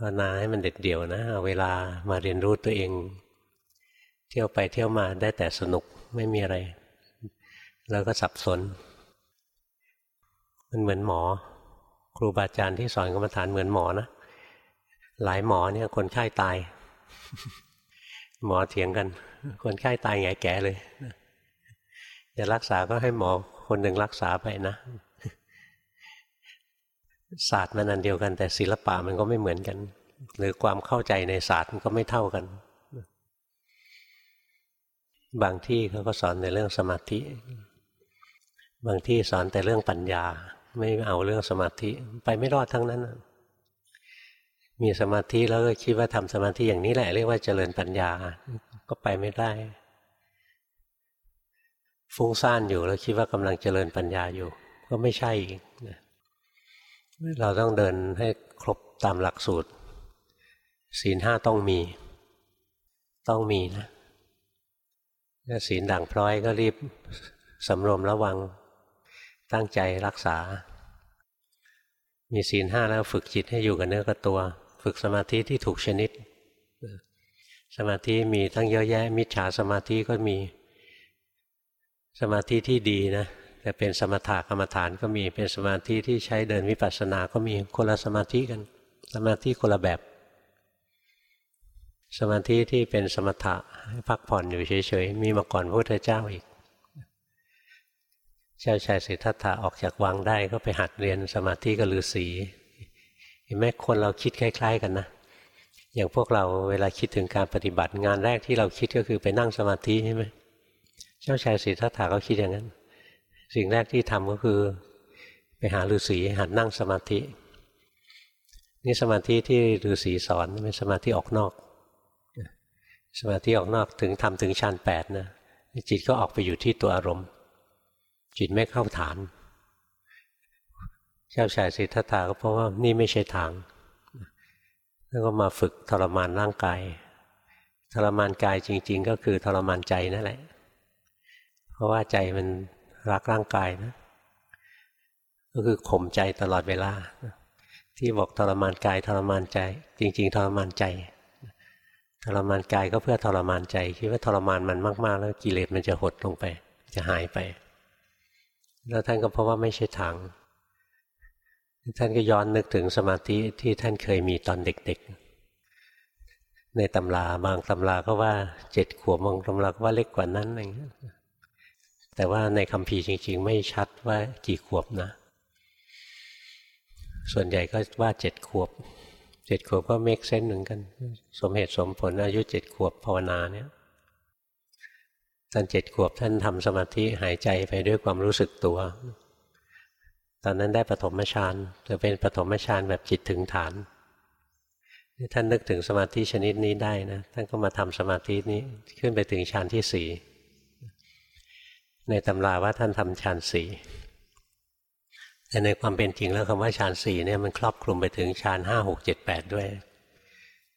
ภาวนาให้มันเด็ดเดี่ยวนะเอาเวลามาเรียนรู้ตัวเอง เที่ยวไปเที่ยวมาได้แต่สนุกไม่มีอะไร แล้วก็สับสน มันเหมือนหมอ ครูบาอาจารย์ที่สอนกรรมฐานเหมือนหมอนะหลายหมอเนี่ย คนไข้าตาย หมอเถียงกัน คนไข้าตายไงแก่เลยจะรักษาก็ให้หมอคนหนึ่งรักษาไปนะ ศาสตร์มันอันเดียวกัน แต่ศิลปะมันก็ไม่เหมือนกัน หรือความเข้าใจในศาสตร์มันก็ไม่เท่ากัน บางที่เขาก็สอนในเรื่องสมาธิ บางที่สอนแต่เรื่องปัญญา ไม่เอาเรื่องสมาธิไปไม่รอดทั้งนั้นมีสมาธิแล้วก็คิดว่าทำสมาธิอย่างนี้แหละเรียกว่าเจริญปัญญา ก็ไปไม่ได้ ฟุ้งซ่านอยู่แล้วคิดว่ากำลังเจริญปัญญาอยู่ ก็ไม่ใช่อีก เราต้องเดินให้ครบตามหลักสูตร ศีลห้าต้องมี ต้องมีนะถ้าศีลด่างพร้อยก็รีบสำรวมระวังตั้งใจรักษา มีศีลห้าแล้วฝึกจิตให้อยู่กับเนื้อกับตัว ฝึกสมาธิที่ถูกชนิด สมาธิมีทั้งเยอะแยะ มิจฉาสมาธิก็มี สมาธิที่ดีนะ แต่เป็นสมถะกรรมฐานก็มีเป็นสมาธิที่ใช้เดินวิปัสสนาก็มีคนละสมาธิกัน สมาธิคนละแบบ สมาธิที่เป็นสมถะให้พักผ่อนอยู่เฉยๆมีมาก่อนพระพุทธเจ้าอีก เจ้าชายสิทธัตถะออกจากวังได้ก็ไปหัดเรียนสมาธิกับฤาษีเห็นไหมคนเราคิดคล้าย ๆ กันนะอย่างพวกเราเวลาคิดถึงการปฏิบัติงานแรกที่เราคิดก็คือไปนั่งสมาธิใช่ไหมเจ้าชายสิทธัตถะก็คิดอย่างนั้น สิ่งแรกที่ทำก็คือ ไปหาฤาษีหัดนั่งสมาธิ นี่สมาธิที่ฤาษีสอนเป็นสมาธิออกนอก สมาธิออกนอกถึงทำถึงชั้นแปดนะจิตก็ออกไปอยู่ที่ตัวอารมณ์ จิตไม่เข้าฐานเจ้าชายสิทธัตถะก็เพราะว่านี่ไม่ใช่ทางแล้วก็มาฝึกทรมานร่างกาย ทรมานกายจริง ๆ ก็คือทรมานใจนั่นแหละ เพราะว่าใจมัน รักร่างกายนะ ก็คือข่มใจตลอดเวลา ที่บอกทรมานกายทรมานใจ จริง ๆ ทรมานใจ ทรมานกายก็เพื่อทรมานใจ คิดว่าทรมานมันมาก ๆ แล้วกิเลสมันจะหดลงไป จะหายไป แล้วท่านก็เพราะว่าไม่ใช่ทางท่านก็ย้อนนึกถึงสมาธิที่ท่านเคยมีตอนเด็ก ๆ ในตำราบางตำราก็ว่าเจ็ดขวบบางตำราก็ว่าเล็กกว่านั้นอะไรเงี้ย แต่ว่าในคำพีจริง ๆ ไม่ชัดว่ากี่ขวบนะ ส่วนใหญ่ก็ว่าเจ็ดขวบเจ็ดขวบก็เมกเซนหมือนกัน สมเหตุสมผลอายุเจ็ดขวบภาวนาเนี่ยตอนเจ็ดขวบท่านทำสมาธิหายใจไปด้วยความรู้สึกตัว ตอนนั้นได้ปฐมฌานจะเป็นปฐมฌานแบบจิตถึงฐานท่านนึกถึงสมาธิชนิดนี้ได้นะท่านก็มาทำสมาธินี้ขึ้นไปถึงฌานที่สี่ ในตำราว่าท่านทำฌานสี่แต่ในความเป็นจริงแล้วคำว่าฌานสี่เนี่ยมันครอบคลุมไปถึงฌานห้าหกเจ็ดแปดด้วย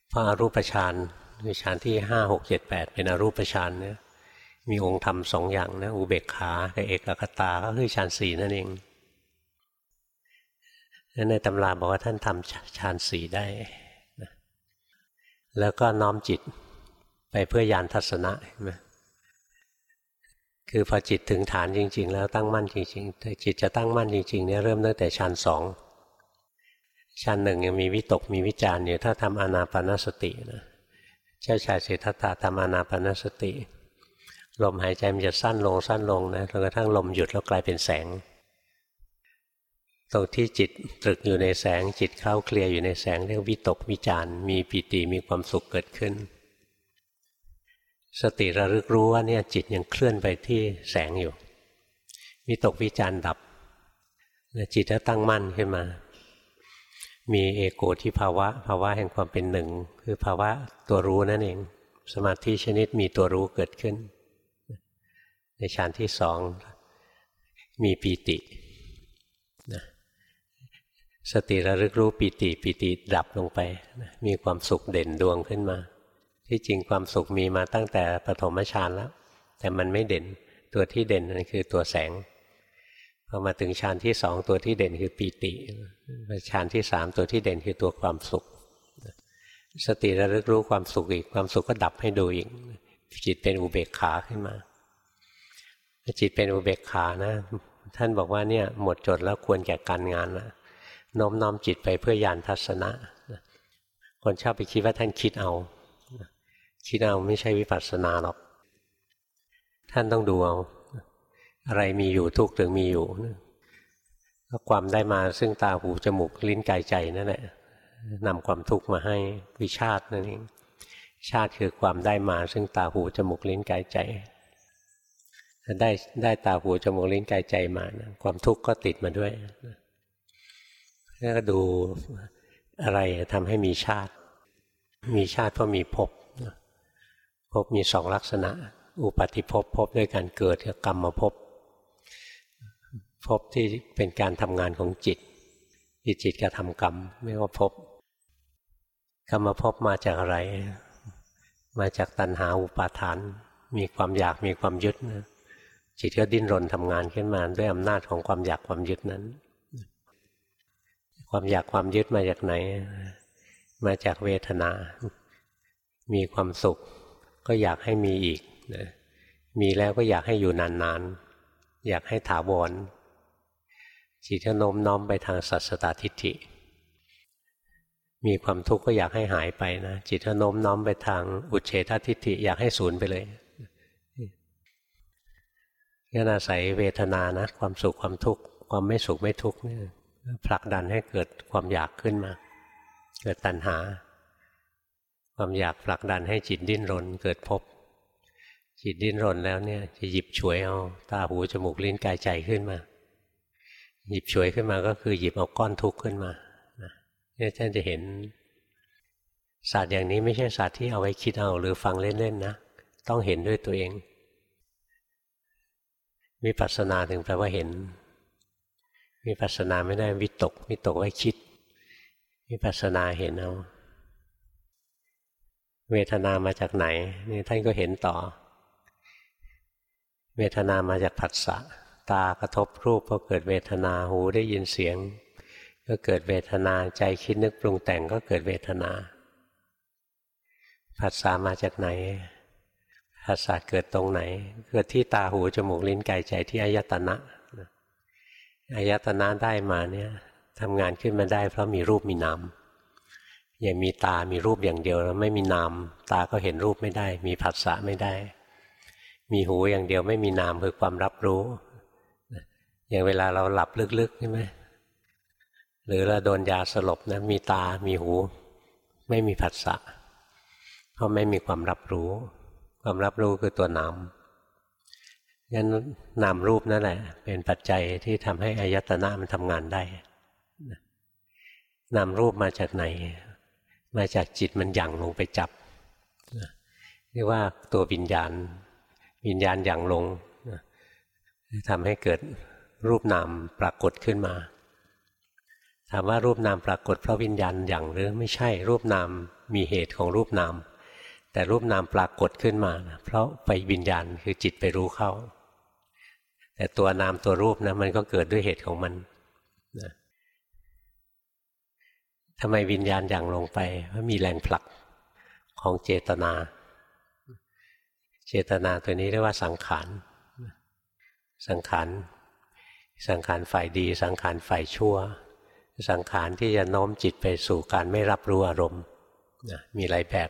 เพราะอรูปฌานคือฌานที่ห้าหกเจ็ดแปดเป็นอรูปฌานเนี่ยมีองค์ธรรมสองอย่างนะอุเบกขากับเอกคตาก็คือฌานสี่นั่นเองในตำราบอกว่าท่านทำฌานสี่ได้ แล้วก็น้อมจิตไปเพื่อยานทัศนะใช่ไหม คือพอจิตถึงฐานจริง ๆ แล้วตั้งมั่นจริงๆแต่จิตจะตั้งมั่นจริงๆเนี่ยเริ่มตั้งแต่ชั้นสองชั้นหนึ่งยังมีวิตกมีวิจารณ์อยู่ถ้าทำอนาปนสตินะเจ้าชายเศรษฐาทำอนาปนสติ ลมหายใจมันจะสั้นลงสั้นลงนะจนกระทั่งลมหยุดแล้วกลายเป็นแสง ตรงที่จิตตรึกอยู่ในแสงจิตเข้าเคลียร์อยู่ในแสงเรียกวิตกวิจารมีปิติมีความสุขเกิดขึ้น สติระลึกรู้ว่าเนี่ยจิตยังเคลื่อนไปที่แสงอยู่วิตกวิจารดับจิตก็ตั้งมั่นขึ้นมา มีเอโกที่ภาวะ ภาวะแห่งความเป็นหนึ่ง คือภาวะตัวรู้นั่นเอง สมาธิชนิดมีตัวรู้เกิดขึ้น ในฌานที่สองมีปีตินะสติระลึกรู้ปีติปีติดับลงไปมีความสุขเด่นดวงขึ้นมา ที่จริงความสุขมีมาตั้งแต่ปฐมฌานแล้ว แต่มันไม่เด่นตัวที่เด่นนั่นคือตัวแสงพอมาถึงฌานที่สองตัวที่เด่นคือปีติฌานที่สามตัวที่เด่นคือตัวความสุข สติระลึกรู้ความสุขอีกความสุขก็ดับให้ดูอีก จิตเป็นอุเบกขาขึ้นมาจิตเป็นอุเบกขานะ ท่านบอกว่าเนี่ยหมดจดแล้วควรแก่การงานนะน้อมน้อมจิตไปเพื่อยานทัศนะ คนชอบไปคิดว่าท่านคิดเอา คิดเอาไม่ใช่วิปัสสนาหรอก ท่านต้องดูเอาอะไรมีอยู่ทุกถึงมีอยู่ก็ความได้มาซึ่งตาหูจมูกลิ้นกายใจนั่นแหละนำความทุกข์มาให้วิชาตินั่นเองชาติคือความได้มาซึ่งตาหูจมูกลิ้นกายใจได้ได้ตาหูจมูกลิ้นกายใจมานะความทุกข์ก็ติดมาด้วยแล้วก็ดูอะไรทำให้มีชาติ มีชาติเพราะมีภพ ภพมีสองลักษณะ อุปาติภพภพด้วยการเกิดกับกรรมภพภพที่เป็นการทำงานของจิตที่จิตกระทำกรรมไม่ว่าภพกรรมภพมาจากอะไร มาจากตัณหาอุปาทาน มีความอยากมีความยึดนะจิตก็ดิ้นรนทำงานขึ้นมาด้วยอำนาจของความอยากความยึดนั้น ความอยากความยึดมาจากไหน มาจากเวทนา มีความสุข ก็อยากให้มีอีกนะมีแล้วก็อยากให้อยู่นานๆ อยากให้ถาวรจิตก็โน้มน้อมไปทางสัตสตาทิฏฐิ มีความทุกข์ก็อยากให้หายไปนะจิตก็โน้มน้อมไปทางอุเฉททิฏฐิ อยากให้สูญไปเลยก็อาศัยเวทนานะ ความสุขความทุกข์ความไม่สุขไม่ทุกข์เนี่ยผลักดันให้เกิดความอยากขึ้นมา เกิดตัณหา ความอยากผลักดันให้จิตดิ้นรนเกิดพบ จิตดิ้นรนแล้วเนี่ยจะหยิบฉวยเอาตาหูจมูกลิ้นกายใจขึ้นมา หยิบฉวยขึ้นมาก็คือหยิบเอาก้อนทุกข์ขึ้นมาเนี่ยท่านจะเห็นศาสตร์อย่างนี้ไม่ใช่ศาสตร์ที่เอาไว้คิดเอาหรือฟังเล่นๆนะ ต้องเห็นด้วยตัวเองวิปัสสนาถึงแปลว่าเห็นวิปัสสนาไม่ได้วิตกวิตกไว้คิดวิปัสสนาเห็นเอา เวทนามาจากไหนนี่ท่านก็เห็นต่อ เวทนามาจากผัสสะตากระทบรูปก็เกิดเวทนาหูได้ยินเสียง ก็เกิดเวทนาใจคิดนึกปรุงแต่งก็เกิดเวทนาผัสสะมาจากไหนภาษาเกิดตรงไหน เกิดที่ตาหูจมูกลิ้นกายใจที่อายตนะอายตนะได้มาเนี่ยทำงานขึ้นมาได้เพราะมีรูปมีนาม อย่างมีตามีรูปอย่างเดียวแล้วไม่มีนาม ตาก็เห็นรูปไม่ได้ มีผัสสะไม่ได้ มีหูอย่างเดียวไม่มีนามคือความรับรู้ อย่างเวลาเราหลับลึกๆใช่ไหมหรือเราโดนยาสลบนะมีตา มีหู ไม่มีผัสสะเพราะไม่มีความรับรู้ ความรับรู้คือตัวนามงั้นนามรูปนั่นแหละ เป็นปัจจัยที่ทำให้อายตนะมันทำงานได้นามรูปมาจากไหน มาจากจิตมันหยั่งลงไปจับเรียกว่าตัววิญญาณ วิญญาณหยั่งลงทำให้เกิดรูปนามปรากฏขึ้นมาถามว่ารูปนามปรากฏเพราะวิญญาณหยั่งหรือไม่ใช่รูปนามมีเหตุของรูปนาม แต่รูปนามปรากฏขึ้นมานะเพราะไปวิญญาณคือจิตไปรู้เข้า แต่ตัวนามตัวรูปนะมันก็เกิดด้วยเหตุของมันนะ ทำไมวิญญาณอย่างลงไปเพราะมีแรงผลักของเจตนา เจตนาตัวนี้เรียกว่าสังขารสังขารสังขารฝ่ายดี สังขารฝ่ายชั่ว สังขารที่จะโน้มจิตไปสู่การไม่รับรู้อารมณ์มีหลายแบบ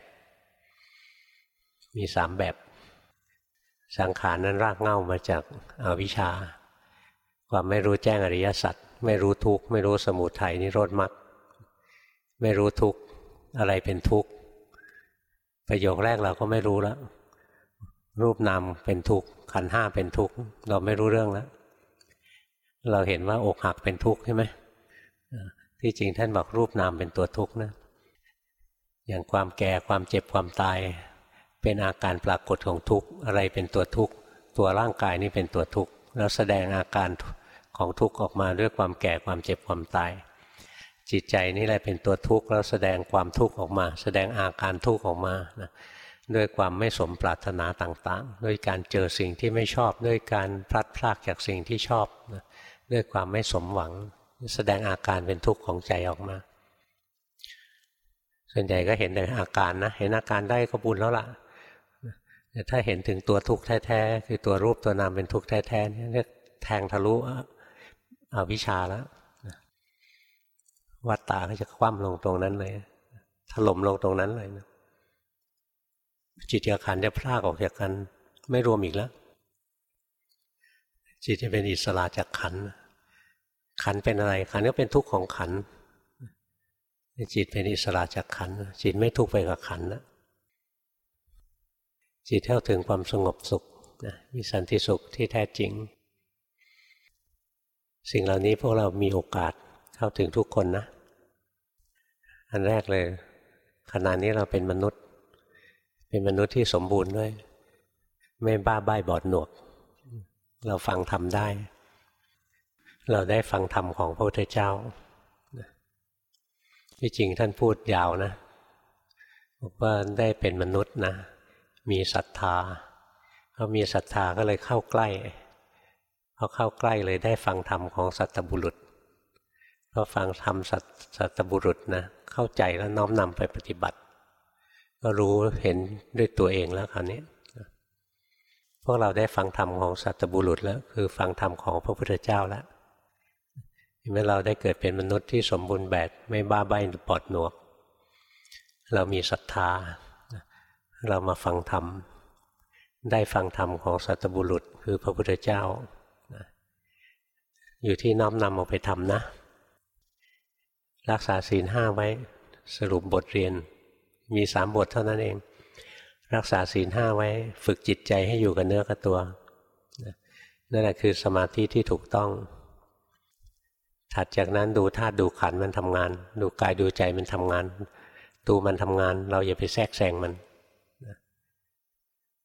มีสามแบบ สังขารนั้นรากเง่ามาจากอาวิชชา ความไม่รู้แจ้งอริยสัจไม่รู้ทุกข์ไม่รู้สมุทัยนิโรธมรรค ไม่รู้ทุกข์อะไรเป็นทุกข์ประโยคแรกเราก็ไม่รู้แล้ว รูปนามเป็นทุกข์ขันห้าเป็นทุกข์เราไม่รู้เรื่องแล้ว เราเห็นว่าอกหักเป็นทุกข์ใช่ไหมที่จริงท่านบอกรูปนามเป็นตัวทุกข์นะอย่างความแก่ความเจ็บความตาย เป็นอาการปรากฏของทุกข์อะไรเป็นตัวทุกข์ตัวร่างกายนี่เป็นตัวทุกข์แล้วแสดงอาการของทุกข์ออกมาด้วยความแก่ความเจ็บความตาย จิตใจนี่แหละเป็นตัวทุกข์แล้วแสดงความทุกข์ออกมา แสดงอาการทุกข์ออกมานะด้วยความไม่สมปรารถนาต่างๆ ด้วยการเจอสิ่งที่ไม่ชอบ ด้วยการพลัดพรากจากสิ่งที่ชอบนะด้วยความไม่สมหวัง แสดงอาการเป็นทุกข์ของใจออกมา ส่วนใหญ่ก็เห็นแต่อาการนะ เห็นอาการได้ก็บุญแล้วล่ะแต่ถ้าเห็นถึงตัวทุกข์แท้ๆคือตัวรูปตัวนามเป็นทุกข์แท้ๆนี่เรียกแทงทะลุอวิชชาแล้ว วัตตาก็จะคว่ำลงตรงนั้นเลย ถล่มลงตรงนั้นเลยนะจิตกับขันจะพลากออกจากกัน ไม่รวมอีกแล้ว จิตจะเป็นอิสระจากขัน ขันเป็นอะไร ขันก็เป็นทุกข์ของขัน จิตเป็นอิสระจากขัน จิตไม่ทุกข์ไปกับขันนะจิตเข้าถึงความสงบสุขนะมีสันติสุขที่แท้จริง สิ่งเหล่านี้พวกเรามีโอกาสเข้าถึงทุกคนนะ อันแรกเลยขณะนี้เราเป็นมนุษย์ เป็นมนุษย์ที่สมบูรณ์ด้วย ไม่บ้าใบ้บอดหนวก เราฟังทำได้ เราได้ฟังธรรมของพระพุทธเจ้าที่จริงท่านพูดยาวนะบอกว่าได้เป็นมนุษย์นะ มีศรัทธาเขามีศรัทธาก็เลยเข้าใกล้พอเข้าใกล้เลยได้ฟังธรรมของสัตบุรุษพอฟังธรรมสัตบุรุษนะ เข้าใจแล้วน้อมนำไปปฏิบัติ ก็รู้เห็นด้วยตัวเองแล้วคราวนี้พวกเราได้ฟังธรรมของสัตบุรุษแล้ว คือฟังธรรมของพระพุทธเจ้าแล้วเมื่อเราได้เกิดเป็นมนุษย์ที่สมบูรณ์แบบไม่บ้าใบ้ปอดหนวก เรามีศรัทธา เรามาฟังธรรม ได้ฟังธรรมของสัตบุรุษ คือพระพุทธเจ้า อยู่ที่น้อมนำเอาไปทำนะ รักษาศีลห้าไว้สรุปบทเรียน มีสามบทเท่านั้นเอง รักษาศีลห้าไว้ ฝึกจิตใจให้อยู่กับเนื้อกับตัวนั่นแหละคือสมาธิที่ถูกต้อง ถัดจากนั้นดูธาตุดูขันมันทำงาน ดูกายดูใจมันทำงาน ดูมันทำงาน เราอย่าไปแทรกแซงมัน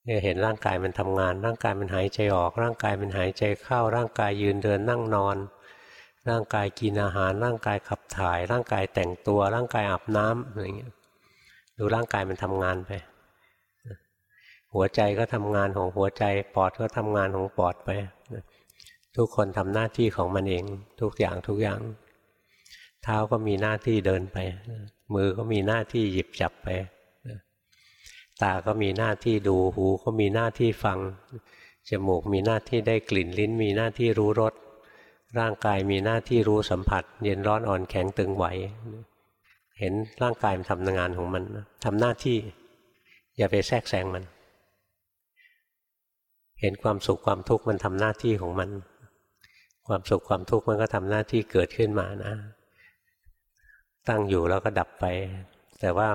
เนี่ยเห็นร่างกายมันทำงาน ร่างกายมันหายใจออก ร่างกายมันหายใจเข้า ร่างกายยืนเดินนั่งนอน ร่างกายกินอาหาร ร่างกายขับถ่าย ร่างกายแต่งตัว ร่างกายอาบน้ำอะไรเงี้ยดูร่างกายมันทำงานไป หัวใจก็ทำงานของหัวใจ ปอดก็ทำงานของปอดไป ทุกคนทำหน้าที่ของมันเอง ทุกอย่างทุกอย่าง เท้าก็มีหน้าที่เดินไป มือก็มีหน้าที่หยิบจับไปตาก็มีหน้าที่ดู หูก็มีหน้าที่ฟัง จมูกมีหน้าที่ได้กลิ่น ลิ้นมีหน้าที่รู้รส ร่างกายมีหน้าที่รู้สัมผัส เย็นร้อนอ่อนแข็งตึงไหว เห็นร่างกายมันทำงานของมันทำหน้าที่ อย่าไปแทรกแซงมัน เห็นความสุขความทุกข์มันทำหน้าที่ของมัน ความสุขความทุกข์มันก็ทำหน้าที่เกิดขึ้นมานะ ตั้งอยู่แล้วก็ดับไป แต่ว่า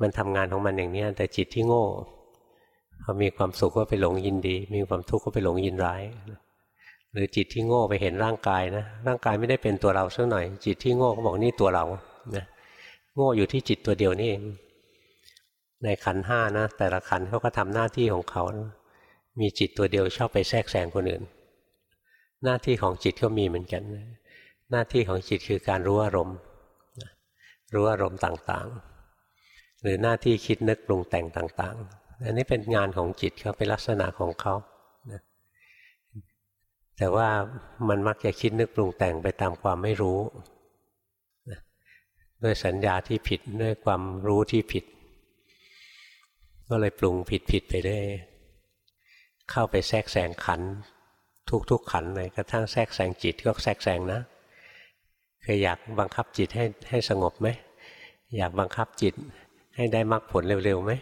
มันทำงานของมันอย่างนี้แต่จิตที่โง่พอมีความสุขก็ไปหลงยินดี มีความทุกข์ก็ไปหลงยินร้ายห รือจิตที่โง่ไปเห็นร่างกายนะร่างกายไม่ได้เป็นตัวเราสักหน่อย จิตที่โง่ก็บอกนี่ตัวเรานะโง่อยู่ที่จิตตัวเดียวนี่เองในขันห้านะแต่ละขันเขาก็ทำหน้าที่ของเขานะมีจิตตัวเดียวชอบไปแทรกแซงคนอื่น หน้าที่ของจิตก็มีเหมือนกัน หน้าที่ของจิตคือการรู้อารมณ์รู้อารมณ์ต่างๆ หรือหน้าที่คิดนึกปรุงแต่งต่างๆ อันนี้เป็นงานของจิตเขาเป็นลักษณะของเขา แต่ว่ามันมักจะคิดนึกปรุงแต่งไปตามความไม่รู้ ด้วยสัญญาที่ผิดด้วยความรู้ที่ผิด ก็เลยปรุงผิดผิดไปได้เข้าไปแทรกแซงขัน ทุกๆขันเลยกระทั่งแทรกแซงจิตก็แทรกแซงนะเคยอยากบังคับจิตให้ให้สงบไหมอยากบังคับจิตให้ได้มรรคผลเร็วๆไหม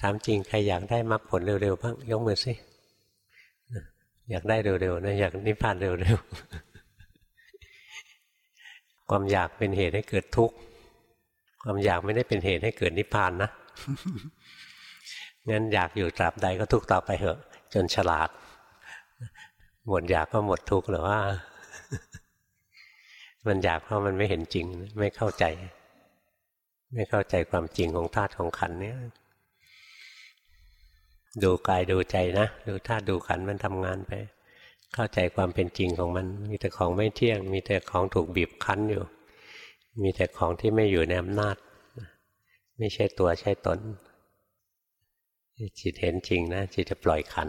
ถามจริงใครอยากได้มรรคผลเร็วๆบ้างยกมือสิ อยากได้เร็วๆนะอยากนิพพานเร็วๆ ความอยากเป็นเหตุให้เกิดทุกข์ ความอยากไม่ได้เป็นเหตุให้เกิดนิพพานนะ งั้นอยากอยู่ตราบใดก็ทุกข์ต่อไปเถอะ จนฉลาด หมดอยากก็หมดทุกข์หรือว่า มันอยากเพราะมันไม่เห็นจริง ไม่เข้าใจ ไม่เข้าใจความจริงของธาตุของขันเนี่ย ดูกายดูใจนะ ดูธาตุดูขันมันทำงานไป เข้าใจความเป็นจริงของมัน มีแต่ของไม่เที่ยง มีแต่ของถูกบีบคั้นอยู่ มีแต่ของที่ไม่อยู่ในอำนาจ ไม่ใช่ตัวใช่ตน จิตเห็นจริงนะ จิตจะปล่อยขัน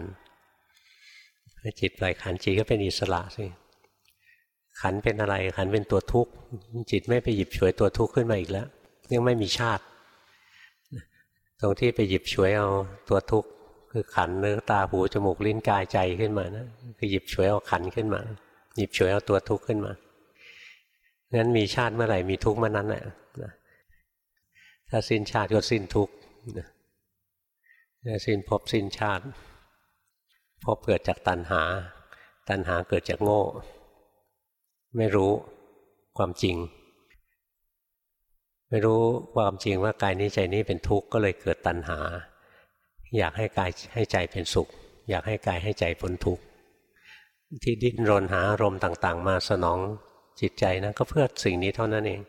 ถ้าจิตปล่อยขันจิตก็เป็นอิสระสิขันเป็นอะไรขันเป็นตัวทุกข์ จิตไม่ไปหยิบฉวยตัวทุกข์ขึ้นมาอีกแล้วนี่ไม่มีชาติ ตรงที่ไปหยิบฉวยเอาตัวทุกข์ คือขันเนื้อตาหูจมูกลิ้นกายใจขึ้นมานะคือหยิบฉวยเอาขันขึ้นมา หยิบฉวยเอาตัวทุกข์ขึ้นมางั้นมีชาติเมื่อไหร่มีทุกข์เมื่อนั้นแหละถ้าสิ้นชาติก็สิ้นทุกข์สิ้นภพสิ้นชาติภพเกิดจากตัณหา ตัณหาเกิดจากโง่ ไม่รู้ความจริง ไม่รู้ความจริงว่ากายนี้ใจนี้เป็นทุกข์ก็เลยเกิดตัณหา อยากให้กายให้ใจเป็นสุข อยากให้กายให้ใจพ้นทุกข์ที่ดิ้นรนหาอารมณ์ต่าง ๆ มาสนองจิตใจนะก็เพื่อสิ่งนี้เท่านั้นเอง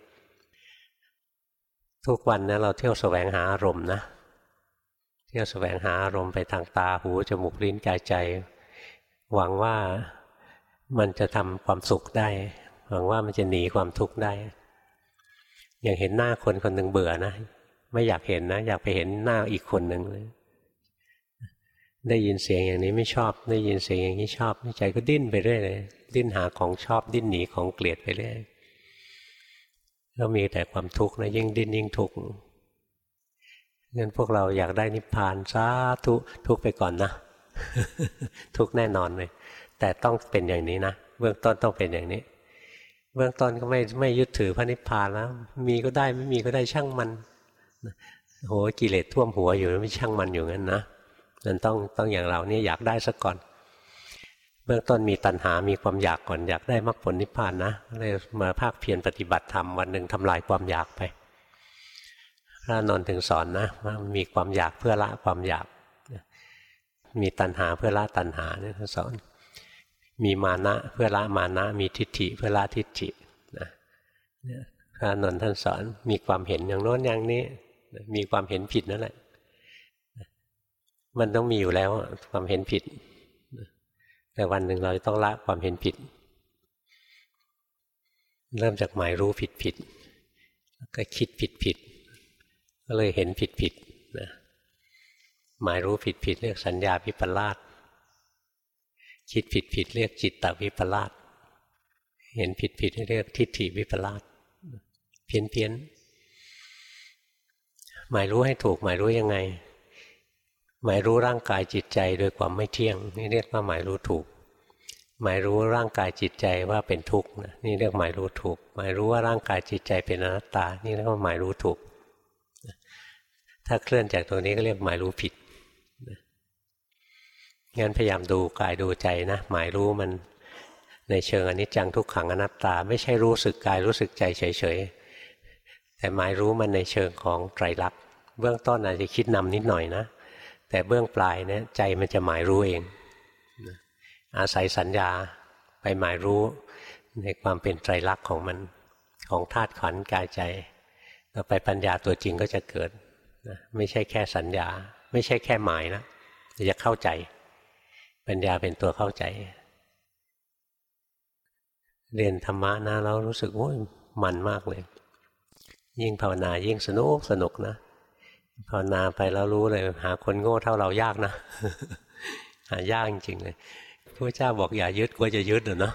ทุกวันนะเราเที่ยวแสวงหาอารมณ์นะเที่ยวแสวงหาอารมณ์ไปทางตาหูจมูกลิ้นกายใจ หวังว่ามันจะทำความสุขได้ หวังว่ามันจะหนีความทุกข์ได้อย่างเห็นหน้าคนคนหนึ่งเบื่อนะ ไม่อยากเห็นนะ อยากไปเห็นหน้าอีกคนหนึ่งเลย ได้ยินเสียงอย่างนี้ไม่ชอบ ได้ยินเสียงอย่างนี้ชอบใจก็ดิ้นไปเรื่อยเลยดิ้นหาของชอบดิ้นหนีของเกลียดไปเรื่อยก็มีแต่ความทุกข์นะยิ่งดิ้นยิ่งทุกข์งั้นพวกเราอยากได้นิพพานสาธุทุกไปก่อนนะ ทุกแน่นอนเลย แต่ต้องเป็นอย่างนี้นะเบื้องต้นต้องเป็นอย่างนี้ เบื้องต้นก็ไม่ไม่ยึดถือพระนิพพานแล้ว มีก็ได้ไม่มีก็ได้ช่างมันโหกิเลสท่วมหัวอยู่ไม่ช่างมันอยู่งั้นนะ มันต้องต้องอย่างเราเนี่ยอยากได้ซะก่อน เบื้องต้นมีตัณหา มีความอยากก่อนอยากได้มรรคผลนิพพานนะเลยมาภาคเพียรปฏิบัติธรรมวันหนึ่งทำลายความอยากไปพระนนท์ถึงสอนนะว่ามีความอยากเพื่อละความอยาก มีตัณหาเพื่อละตัณหาเนี่ยท่านสอน มีมานะเพื่อละมานะ มีทิฏฐิเพื่อละทิฏฐินะพระนนท์ท่านสอน มีความเห็นอย่างโน้นอย่างนี้ มีความเห็นผิดนั่นแหละ มันต้องมีอยู่แล้วความเห็นผิด แต่วันหนึ่งเราจะต้องละความเห็นผิด เริ่มจากหมายรู้ผิดผิดก็คิดผิดผิดก็เลยเห็นผิดผิดนะหมายรู้ผิดผิดเรียกสัญญาวิปลาสคิดผิดผิดเรียกจิตตวิปลาสเห็นผิดผิดเรียกทิฏฐิวิปลาสเพี้ยนเพี้ยนหมายรู้ให้ถูกหมายรู้ยังไง หมายรู้ร่างกายจิตใจโดยความไม่เที่ยง นี่เรียกว่าหมายรู้ถูก หมายรู้ร่างกายจิตใจว่าเป็นทุกข์นี่เรียกหมายรู้ถูก หมายรู้ว่าร่างกายจิตใจเป็นอนัตตา นี่เรียกว่าหมายรู้ถูก ถ้าเคลื่อนจากตรงนี้ก็เรียกหมายรู้ผิดงั้นพยายามดูกายดูใจนะหมายรู้มันในเชิงอนิจจังทุกขังอนัตตา ไม่ใช่รู้สึกกายรู้สึกใจเฉยๆแต่หมายรู้มันในเชิงของไตรลักษณ์เบื้องต้นอาจจะคิดนำนิดหน่อยนะ แต่เบื้องปลายเนี่ยใจมันจะหมายรู้เอง อาศัยสัญญาไปหมายรู้ในความเป็นไตรลักษณ์ของมันของธาตุขันกายใจต่อไปปัญญาตัวจริงก็จะเกิดนะไม่ใช่แค่สัญญา ไม่ใช่แค่หมายนะจะเข้าใจ ปัญญาเป็นตัวเข้าใจ เรียนธรรมะนะแล้วรู้สึกโอ้ยมันมากเลย ยิ่งภาวนายิ่งสนุกสนุกนะ ภาวนาไปแล้วรู้เลย หาคนโง่เท่าเรายากนะ หายากจริงๆเลยพระเจ้าบอกอย่ายึดก็จะยึดเนาะ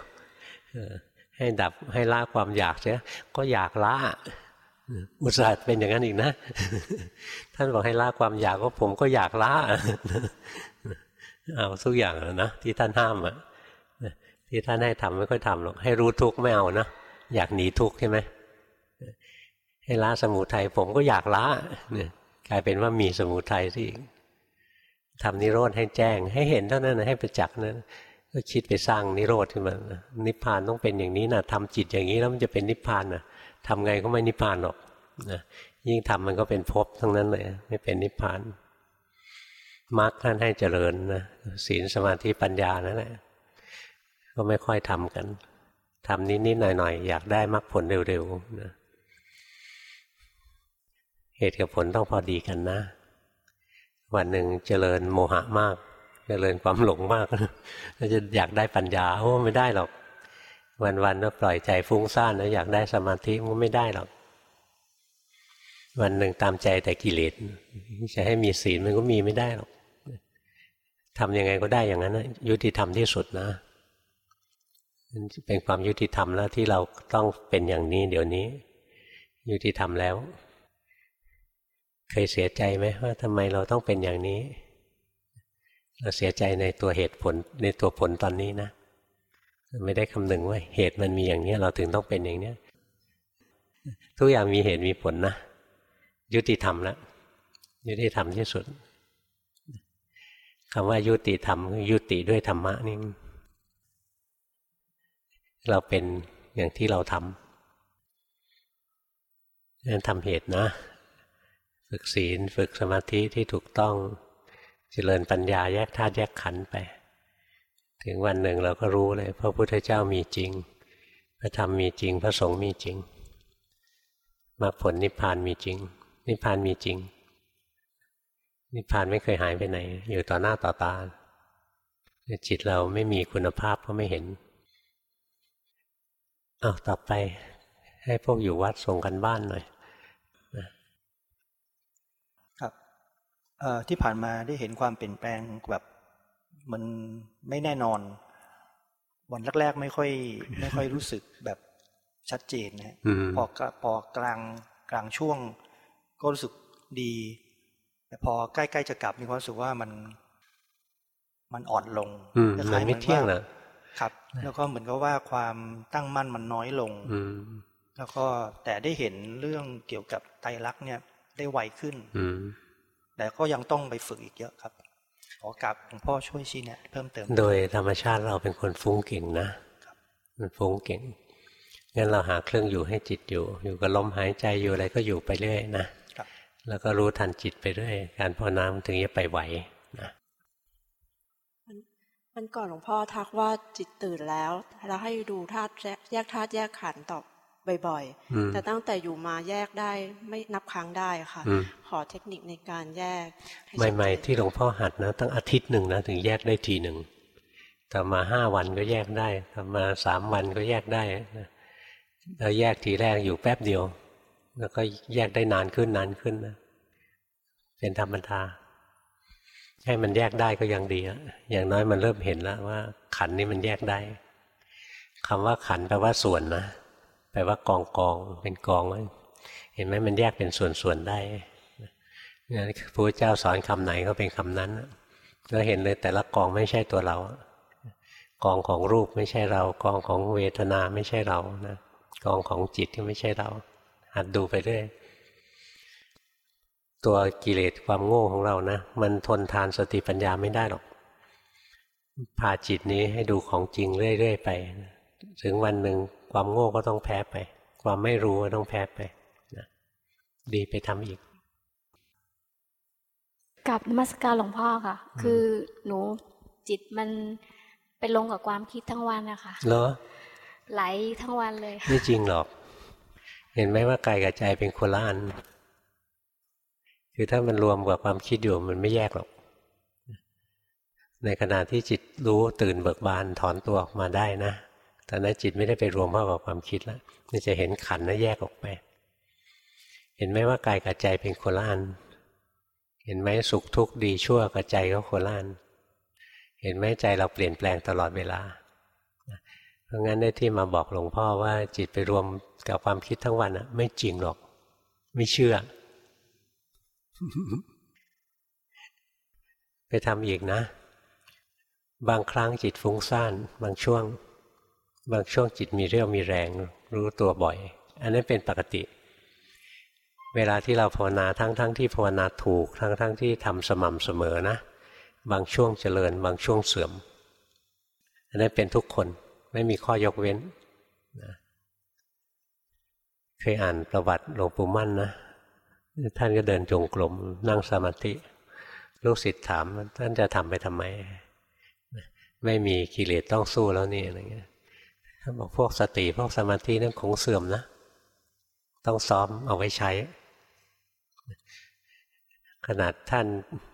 ให้ดับให้ละความอยากเสียก็อยากละอุตส่าห์เป็นอย่างนั้นอีกนะ ท่านบอกให้ละความอยากก็ผมก็อยากละเอาทุกอย่างนะที่ท่านห้ามอะที่ท่านให้ทำไม่ค่อยทำหรอกให้รู้ทุกข์ไม่เอานะอยากหนีทุกข์ใช่ไหมให้ละสมุทัยผมก็อยากละเนี่ย กลายเป็นว่ามีสมุทัยที่ทำนิโรธให้แจ้ง ให้เห็นเท่านั้นนะให้ประจักษ์นั้นก็คิดไปสร้างนิโรธขึ้นมานิพพานต้องเป็นอย่างนี้นะทำจิตอย่างนี้แล้วมันจะเป็นนิพพานนะทำไงก็ไม่นิพพานหรอกนะยิ่งทำมันก็เป็นภพทั้งนั้นเลยไม่เป็นนิพพานมรรคท่านให้เจริญนะศีลสมาธิปัญญานั่นแหละก็ไม่ค่อยทำกันทำนิดๆหน่อยๆอยากได้มรรคผลเร็วๆนะ เหตุกับผลต้องพอดีกันนะ วันหนึ่งเจริญโมหะมาก เจริญความหลงมากแล้วจะอยากได้ปัญญาโอ้ไม่ได้หรอก วันๆก็ปล่อยใจฟุ้งซ่านแล้วอยากได้สมาธิมันไม่ได้หรอกวันหนึ่งตามใจแต่กิเลสจะให้มีศีลมันก็มีไม่ได้หรอกทำยังไงก็ได้อย่างนั้นยุติธรรมที่สุดนะเป็นความยุติธรรมแล้วที่เราต้องเป็นอย่างนี้เดี๋ยวนี้ ยุติธรรมแล้ว เคยเสียใจไหมว่าทำไมเราต้องเป็นอย่างนี้ เราเสียใจในตัวเหตุผลในตัวผลตอนนี้นะ ไม่ได้คำนึงว่าเหตุมันมีอย่างนี้เราถึงต้องเป็นอย่างนี้ทุกอย่างมีเหตุมีผลนะ ยุติธรรมแล้วยุติธรรมที่สุดคำว่ายุติธรรมยุติด้วยธรรมะนี่เราเป็นอย่างที่เราทำนั่นทำเหตุนะ ฝึกศีลฝึกสมาธิที่ถูกต้องเจริญปัญญาแยกธาตุแยกขันธ์ไป ถึงวันหนึ่งเราก็รู้เลยพระพุทธเจ้ามีจริง พระธรรมมีจริง พระสงฆ์มีจริงมรรคผลนิพพานมีจริง นิพพานมีจริง นิพพานไม่เคยหายไปไหน อยู่ต่อหน้าต่อตาจิตเราไม่มีคุณภาพก็ไม่เห็นอ้าวต่อไปให้พวกอยู่วัดส่งกันบ้านหน่อยครับ ที่ผ่านมาได้เห็นความเปลี่ยนแปลงแบบมันไม่แน่นอน วันแรกๆไม่ค่อยไม่ค่อยรู้สึกแบบชัดเจนนะพอพอกลางกลางช่วง ก็รู้สึกดี แต่พอใกล้ๆจะกลับมีความรู้สึกว่ามัน มันอ่อนลงมันไม่เที่ยงนะครับ แล้วก็เหมือนกับว่าความตั้งมั่นมันน้อยลงแล้วก็แต่ได้เห็นเรื่องเกี่ยวกับไตรลักษณ์เนี่ย ได้ไวขึ้น แต่ก็ยังต้องไปฝึกอีกเยอะครับ ขอกลับหลวงพ่อช่วยชี้เนี่ยเพิ่มเติม โดยธรรมชาติเราเป็นคนฟุ้งเก่งนะมันฟุ้งเก่งงั้นเราหาเครื่องอยู่ให้จิตอยู่ อยู่กับลมหายใจอยู่อะไรก็อยู่ไปเรื่อยนะแล้วก็รู้ทันจิตไปเรื่อยการภาวนาถึงจะไปไหวนะมันก่อนหลวงพ่อทักว่าจิตตื่นแล้ว เราให้ดูธาตุแยกธาตุแยกขันธ์ต่อ บ่อยๆ แต่ตั้งแต่อยู่มาแยกได้ไม่นับครั้งได้ค่ะ ขอเทคนิคในการแยก ใหม่ๆ ที่หลวงพ่อหัดนะ ตั้งอาทิตย์หนึ่งนะถึงแยกได้ทีหนึ่งต่อมาห้าวันก็แยกได้ต่อมาสามวันก็แยกได้เราแยกทีแรกอยู่แป๊บเดียว แล้วก็แยกได้นานขึ้นนานขึ้นนะเป็นธรรมดาให้มันแยกได้ก็ยังดีอะอย่างน้อยมันเริ่มเห็นแล้วว่า ขันนี้มันแยกได้คำว่าขันแปลว่าส่วนนะแป ลว่ากองกองเป็นกองเห็นไหมมันแยกเป็นส่วนๆได้นี่พระเจ้าสอนคำไหนก็เป็นคำนั้นเราเห็นเลยแต่ละกองไม่ใช่ตัวเรา กองของรูปไม่ใช่เรา กองของเวทนาไม่ใช่เรานะกองของจิตที่ไม่ใช่เราหัดดูไปเรื่อยตัวกิเลสความโง่ของเรานะ มันทนทานสติปัญญาไม่ได้หรอก พาจิตนี้ให้ดูของจริงเรื่อยๆไป ถึงวันหนึ่ง ความโง่ก็ต้องแพ้ไป ความไม่รู้ก็ต้องแพ้ไปนะดีไปทำอีกกับมัสการหลวงพ่อค่ะ คือหนูจิตมันไปลงกับความคิดทั้งวันนะคะเหรอไหลทั้งวันเลยไม่จริงหรอก เห็นไหมว่ากายกับใจเป็นคนละอันคือถ้ามันรวมกับความคิดอยู่มันไม่แยกหรอกในขณะที่จิตรู้ตื่นเบิกบานถอนตัวออกมาได้นะ ตอนนั้นจิตไม่ได้ไปรวมเข้ากับความคิดแล้วนี่จะเห็นขันนะแยกออกไป เห็นไหมว่ากายกับใจเป็นโคละอันเห็นไหมสุขทุกข์ดีชั่วกับใจก็โคละอันเห็นไหมใจเราเปลี่ยนแปลงตลอดเวลา เพราะงั้นได้ที่มาบอกหลวงพ่อว่าจิตไปรวมกับความคิดทั้งวันอะไม่จริงหรอก ไม่เชื่อ ไปทำอีกนะ บางครั้งจิตฟุ้งซ่าน บางช่วง บางช่วงจิตมีเรี่ยวมีแรงรู้ตัวบ่อย อันนั้นเป็นปกติ เวลาที่เราภาวนาทั้งๆทที่ภาวนาถูก ทั้งๆทที่ทำสม่ำเสมอนะ บางช่วงเจริญ บางช่วงเสื่อม อันนั้นเป็นทุกคนไม่มีข้อยกเว้นนะเคยอ่านประวัติหลวงปู่มั่นนะท่านก็เดินจงกรมนั่งสมาธิลูกศิษย์ถามท่านจะทำไปทำไม ไม่มีกิเลสต้องสู้แล้วนี่อะไรเงี้ย บอกพวกสติพวกสมาธินั่นคงเสื่อมนะ ต้องซ้อมเอาไว้ใช้ ขนาดท่าน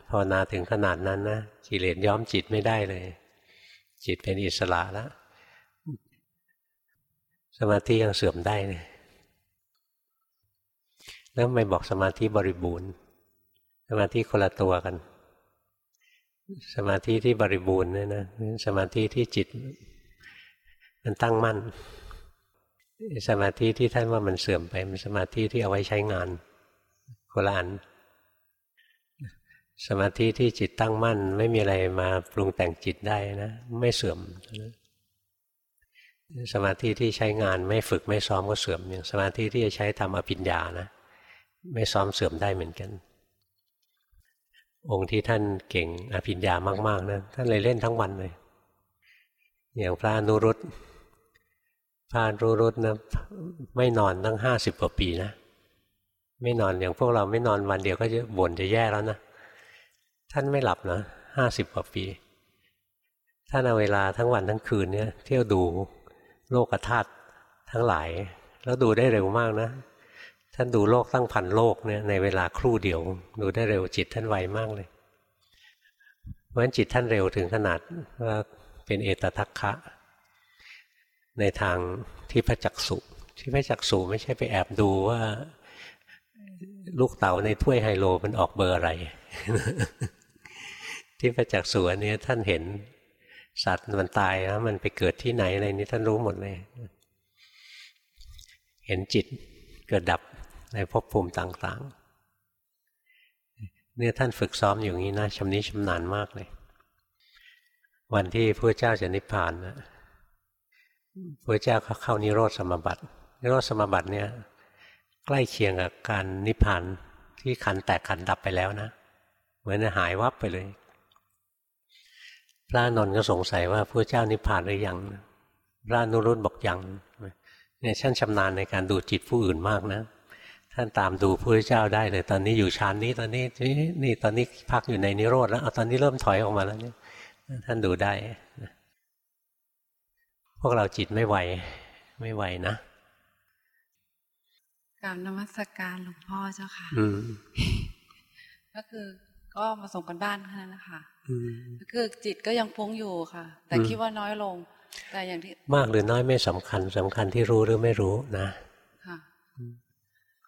ภาวนาถึงขนาดนั้นนะกิเลสย้อมจิตไม่ได้เลย จิตเป็นอิสระแล้วสมาธิยังเสื่อมได้เลยแล้วไม่บอกสมาธิบริบูรณ์ สมาธิคนละตัวกัน สมาธิที่บริบูรณ์เนี่ยนะสมาธิที่จิต มันตั้งมั่น สมาธิที่ท่านว่ามันเสื่อมไปมันสมาธิที่เอาไว้ใช้งานโคลานสมาธิที่จิตตั้งมั่น ไม่มีอะไรมาปรุงแต่งจิตได้นะ ไม่เสื่อม สมาธิที่ใช้งานไม่ฝึกไม่ซ้อมก็เสื่อมอย่างสมาธิที่จะใช้ทำอภิญญานะไม่ซ้อมเสื่อมได้เหมือนกัน องค์ที่ท่านเก่งอภิญญามาก ๆนะท่านเลยเล่นทั้งวันเลยอย่างพระนุรุต พระนุรุตนะไม่นอนตั้งห้าสิบกว่าปีนะ ไม่นอนอย่างพวกเราไม่นอนวันเดียวก็จะบ่นจะแย่แล้วนะท่านไม่หลับนะห้าสิบกว่าปีท่านเอาเวลาทั้งวันทั้งคืนเนี่ยเที่ยวดูโลกธาตุทั้งหลาย แล้วดูได้เร็วมากนะ ท่านดูโลกตั้งพันโลกเนี่ยในเวลาครู่เดียว ดูได้เร็วจิตท่านไวมากเลยเพราะฉะนั้นจิตท่านเร็วถึงขนาดว่าเป็นเอตทัคคะ ในทางที่พระจักสุที่พระจักสุไม่ใช่ไปแอบดูว่า ลูกเต๋าในถ้วยไฮโลมันออกเบอร์อะไร ที่พระจักสุอันนี้ท่านเห็นสัตว์มันตายนะมันไปเกิดที่ไหนอะไรนี้ท่านรู้หมดเลย เห็นจิตเกิดดับในภพภูมิต่าง ๆ เนี่ยท่านฝึกซ้อมอย่างนี้นะชำนิชำนาญมากเลย วันที่พระเจ้าจะนิพพานนะ พระเจ้าเขาเข้านิโรธสมบัติ นิโรธสมบัติเนี่ยใกล้เคียงกับการนิพพานที่ขันแตกขันดับไปแล้วนะ เหมือนหายวับไปเลย พระนนท์ก็สงสัยว่าพระเจ้านิพพานหรือยังพระนุรุตบอกยังเนี่ยท่านชำนาญในการดูจิตผู้อื่นมากนะ ท่านตามดูพระเจ้าได้เลย ตอนนี้อยู่ฌานนี้ตอนนี้นี่ตอนนี้พักอยู่ในนิโรธแล้วเอาตอนนี้เริ่มถอยออกมาแล้วเนี่ยท่านดูได้ วกเราจิตไม่ไหว ไม่ไหวนะกรรมนมัสการหลวงพ่อเจ้าค่ะก็คือก็มาส่งกันบ้านแค่นั้นแหละค่ะก็คือจิตก็ยังฟุ้งอยู่ค่ะ แต่คิดว่าน้อยลง แต่อย่างที่มากหรือน้อยไม่สำคัญสำคัญที่รู้หรือไม่รู้นะค่ะ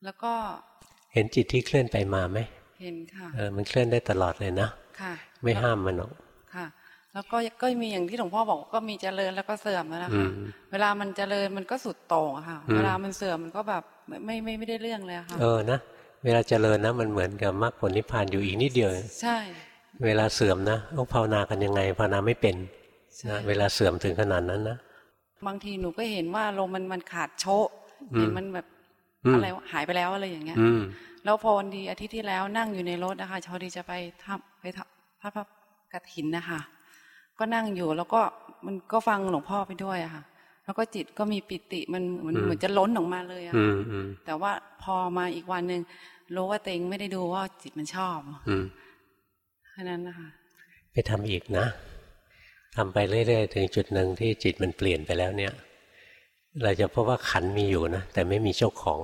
แล้วก็เห็นจิตที่เคลื่อนไปมาไหมเห็นค่ะเออมันเคลื่อนได้ตลอดเลยนะค่ะ ไม่ห้ามมันหรอกค่ะ แล้วก็ก็มีอย่างที่หลวงพ่อบอกก็มีเจริญแล้วก็เสื่อมนะคะเวลามันเจริญมันก็สุดโต่งค่ะ เวลามันเสื่อมมันก็แบบไม่ไม่ไม่ได้เรื่องเลยค่ะ เออนะเวลาเจริญนะมันเหมือนกับมรรคผลนิพพานอยู่อีกนิดเดียว ใช่ เวลาเสื่อมนะต้องภาวนากันยังไงภาวนาไม่เป็นนะเวลาเสื่อมถึงขนาดนั้นนะบางทีหนูก็เห็นว่าลมมันมันขาดโชะเห็นมันแบบอะไรหายไปแล้วอะไรอย่างเงี้ยแล้วพอวันดีอาทิตย์ที่แล้วนั่งอยู่ในรถนะคะชอดีจะไปทำไปทำพระพระกฐินนะคะ ก็นั่งอยู่ แล้วก็มันก็ฟังหลวงพ่อไปด้วยอะค่ะ แล้วก็จิตก็มีปิติมันเหมือนเหมือนจะล้นออกมาเลยอะแต่ว่าพอมาอีกวันหนึ่งรู้ว่าเต็งไม่ได้ดูว่าจิตมันชอบแค่นั้นนะคะไปทำอีกนะทำไปเรื่อยๆถึงจุดหนึ่งที่จิตมันเปลี่ยนไปแล้วเนี่ย เราจะพบว่าขันมีอยู่นะแต่ไม่มีเจ้าของ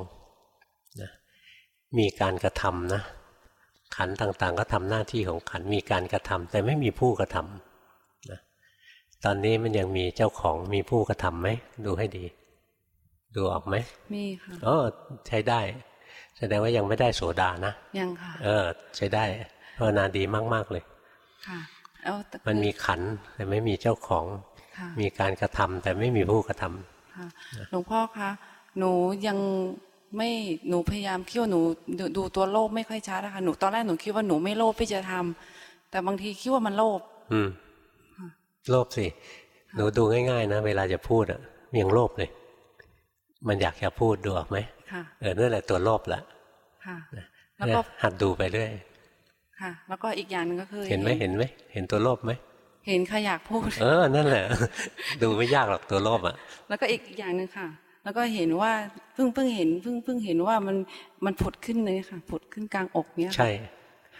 นะมีการกระทำนะขันต่างๆ ก็ทำหน้าที่ของขันมีการกระทำแต่ไม่มีผู้กระทำ ตอนนี้มันยังมีเจ้าของมีผู้กระทำไหม ดูให้ดี ดูออกไหมมีค่ะอ๋อใช้ได้ แสดงว่ายังไม่ได้โสดานะ ยังค่ะ เออ ใช้ได้ภาวนาดีมาก ๆ เลย ค่ะมันมีขันแต่ไม่มีเจ้าของ มีการกระทำแต่ไม่มีผู้กระทำหลวงพ่อคะหนูยังไม่หนูพยายามคิดว่าหนูดูตัวโลภไม่ค่อยชัดนะคะหนูตอนแรกหนูคิดว่าหนูไม่โลภที่จะทำแต่บางทีคิดว่ามันโลภอืม โลภสิหนูดูง่ายๆนะเวลาจะพูดอะยังโลภเลย มันอยากจะพูดดูออกไหมเออนั่นแหละตัวโลภละแล้วก็หัดดูไปเรื่อยค่ะ แล้วก็อีกอย่างหนึ่งก็คือ เห็นไหมเห็นไหมเห็นตัวโลภไหมเห็นค่ะอยากพูด เออนั่นแหละ ดูไม่ยากหรอกตัวโลภอะ แล้วก็อีกอย่างหนึ่งค่ะ แล้วก็เห็นว่าเพิ่งเพิ่งเห็นเพิ่งเพิ่งเห็นว่ามันมันผุดขึ้นเลยค่ะ ผุดขึ้นกลางอกเนี้ยใช่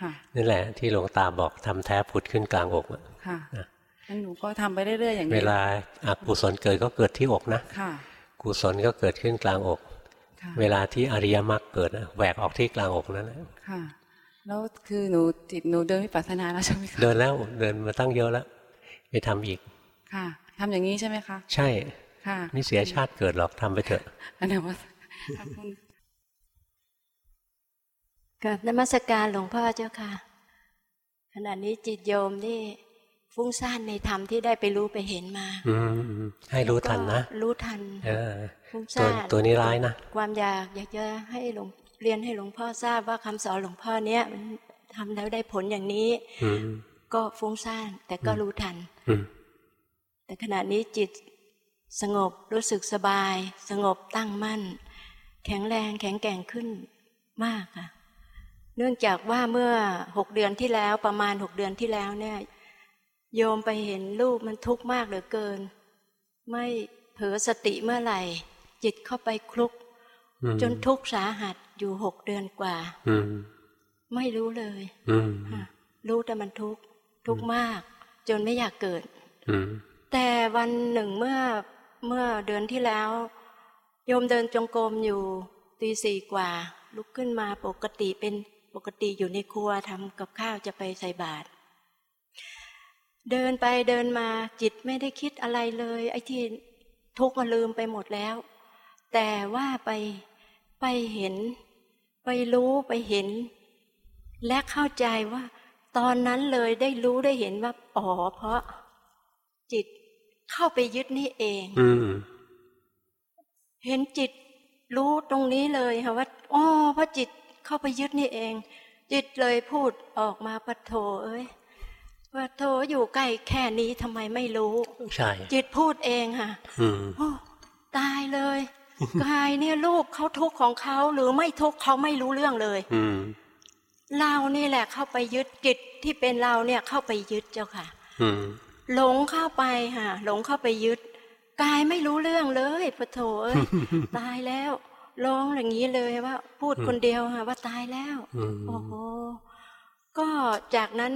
ค่ะนี่แหละ ที่หลวงตาบอกทำแท้ผุดขึ้นกลางอกค่ะั้ นหนูก็ทำไปเรื่อยๆอย่างนี้ เวลาอากุศลเกิดก็เกิดที่อกนะค่ะกุศลก็เกิดขึ้นกลางอก เวลาที่อริยมรรคเกิดแหวกออกที่กลางอกนั่นแหละค่ะ แล้วคือหนูจิตหนูเดินวิปัสสนาแล้วใช่ไหมคะเดินแล้วเดินมาตั้งเยอะแล้วไปทำอีก ค่ะทำอย่างนี้ใช่ไหมคะ ใช่ ค่ะไม่เสียชาติเกิดหรอกทำไปเถอะอันนี้ว่ากับนมัสการหลวงพ่อเจ้าค่ะ ขณะนี้จิตโยมนี่ ฟุ้งซ่านในธรรมที่ได้ไปรู้ไปเห็นมา อืให้รู้ทันนะ รู้ทันเออฟุ้งซ่านตัวนี้ร้ายนะ ความอยากอยากจะให้หลวงเรียนให้หลวงพ่อทราบว่าคำสอนหลวงพ่อเนี้ยมันทำแล้วได้ผลอย่างนี้ ก็ฟุ้งซ่านแต่ก็รู้ทัน แต่ขณะนี้จิตสงบรู้สึกสบาย สงบตั้งมั่น แข็งแรงแข็งแกร่งขึ้นมากค่ะ เนื่องจากว่าเมื่อหกเดือนที่แล้วประมาณหกเดือนที่แล้วเนี่ย โยมไปเห็นลูกมันทุกข์มากเหลือเกิน ไม่เผลอสติเมื่อไหร่ จิตเข้าไปคลุก จนทุกข์สาหัสอยู่หกเดือนกว่าไม่รู้เลยรู้แต่มันทุกข์ทุกข์มาก จนไม่อยากเกิดแต่วันหนึ่งเมื่อเมื่อเดือนที่แล้ว โยมเดินจงกรมอยู่ตีสี่กว่า ลุกขึ้นมาปกติเป็นปกติอยู่ในครัวทำกับข้าวจะไปใส่บาตร เดินไปเดินมาจิตไม่ได้คิดอะไรเลย ไอ้ที่ทุกข์มาลืมไปหมดแล้ว แต่ว่าไปไปเห็น ไปรู้ไปเห็น และเข้าใจว่า ตอนนั้นเลยได้รู้ได้เห็นว่าอ๋อเพราะ จิตเข้าไปยึดนี่เองเห็นจิตรู้ตรงนี้เลยค่ะว่าอ๋อเพราะจิตเข้าไปยึดนี่เอง จิตเลยพูดออกมาปะโถเอ้ย ปะโถอยู่ใกล้แค่นี้ทำไมไม่รู้ใช่จิตพูดเองค่ะโอ้ตายเลยกายเนี่ยลูกเขาทุกข์ของเขาหรือไม่ทุกข์เขาไม่รู้เรื่องเลยอืเรานี่แหละเข้าไปยึดจิตที่เป็นเราเนี่ยเข้าไปยึดเจ้าค่ะหลงเข้าไปค่ะหลงเข้าไปยึดกายไม่รู้เรื่องเลยพระโถเอ้ยตายแล้วร้องอย่างนี้เลยว่า พูดคนเดียวค่ะว่าตายแล้วโอ้โหก็จากนั้น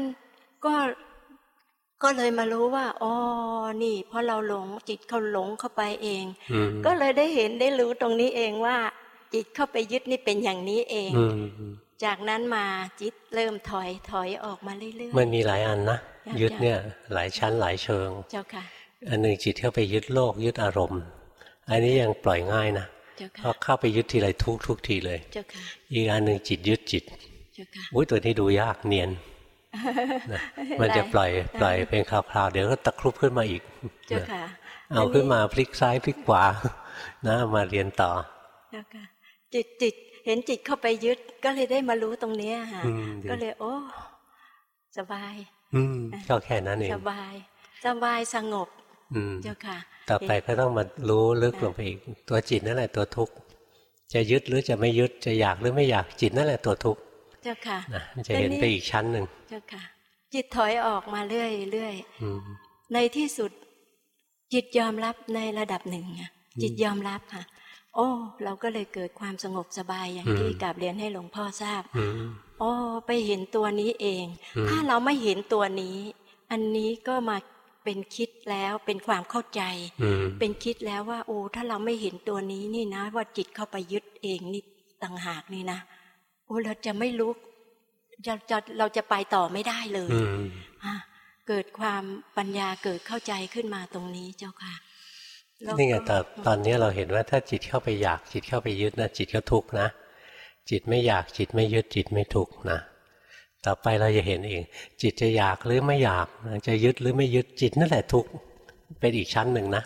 ก็ ก็เลยมารู้ว่าอ๋อนี่เพราะเราหลงจิตเขาหลงเข้าไปเอง ก็เลยได้เห็นได้รู้ตรงนี้เองว่า จิตเข้าไปยึดนี่เป็นอย่างนี้เอง จากนั้นมาจิตเริ่มถอยถอยออกมาเรื่อยๆมันมีหลายอันนะยึดเนี่ยหลายชั้นหลายเชิง เจ้าค่ะ อันหนึ่งจิตเข้าไปยึดโลกยึดอารมณ์ อันนี้ยังปล่อยง่ายนะเพราะเข้าไปยึดทีไรทุกทุกทีเลยอีกอันหนึ่งจิตยึดจิตอุ้ยตัวนี้ดูยากเนียน มันจะปล่อยปล่อยเป็นคราวๆเดี๋ยวก็ตะครุบขึ้นมาอีกเอาขึ้นมาพลิกซ้ายพลิกขวานะมาเรียนต่อจิตจิตเห็นจิตเข้าไปยึดก็เลยได้มารู้ตรงนี้ค่ะก็เลย โอ้ สบาย อืมก็แค่นั้นเองสบาย สบายสงบเจ้าค่ะ ต่อไปก็ต้องมารู้ลึกลงไปอีก ตัวจิตนั่นแหละตัวทุกข์จะยึดหรือจะไม่ยึดจะอยากหรือไม่อยากจิตนั่นแหละตัวทุกข์ เจ้าค่ะนะจะเห็นไปอีกชั้นหนึ่งเจ้าค่ะ จิตถอยออกมาเรื่อยเรื่อยในที่สุด จิตยอมรับในระดับหนึ่งจิตยอมรับค่ะ โอ้ เราก็เลยเกิดความสงบสบายอย่างที่กาบเรียนให้หลวงพ่อทราบอ๋อไปเห็นตัวนี้เอง ถ้าเราไม่เห็นตัวนี้ อันนี้ก็มาเป็นคิดแล้วเป็นความเข้าใจ เป็นคิดแล้วว่า โอ้ถ้าเราไม่เห็นตัวนี้นี่นะ ว่าจิตเข้าไปยึดเองนี่ต่างหากนี่นะ โอ้เราจะไม่รู้จะจะเราจะไปต่อไม่ได้เลยเกิดความปัญญาเกิดเข้าใจขึ้นมาตรงนี้เจ้าค่ะนี่ไงแต่ตอนนี้เราเห็นว่าถ้าจิตเข้าไปอยากจิตเข้าไปยึดนะจิตก็ทุกข์นะ จิตไม่อยากจิตไม่ยึดจิตไม่ทุกข์นะต่อไปเราจะเห็นเองจิตจะอยากหรือไม่อยากจะยึดหรือไม่ยึดจิตนั่นแหละทุกข์เป็นอีกชั้นหนึ่งนะ